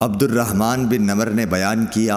عبد الرحمن بن نمر نے بیان کیا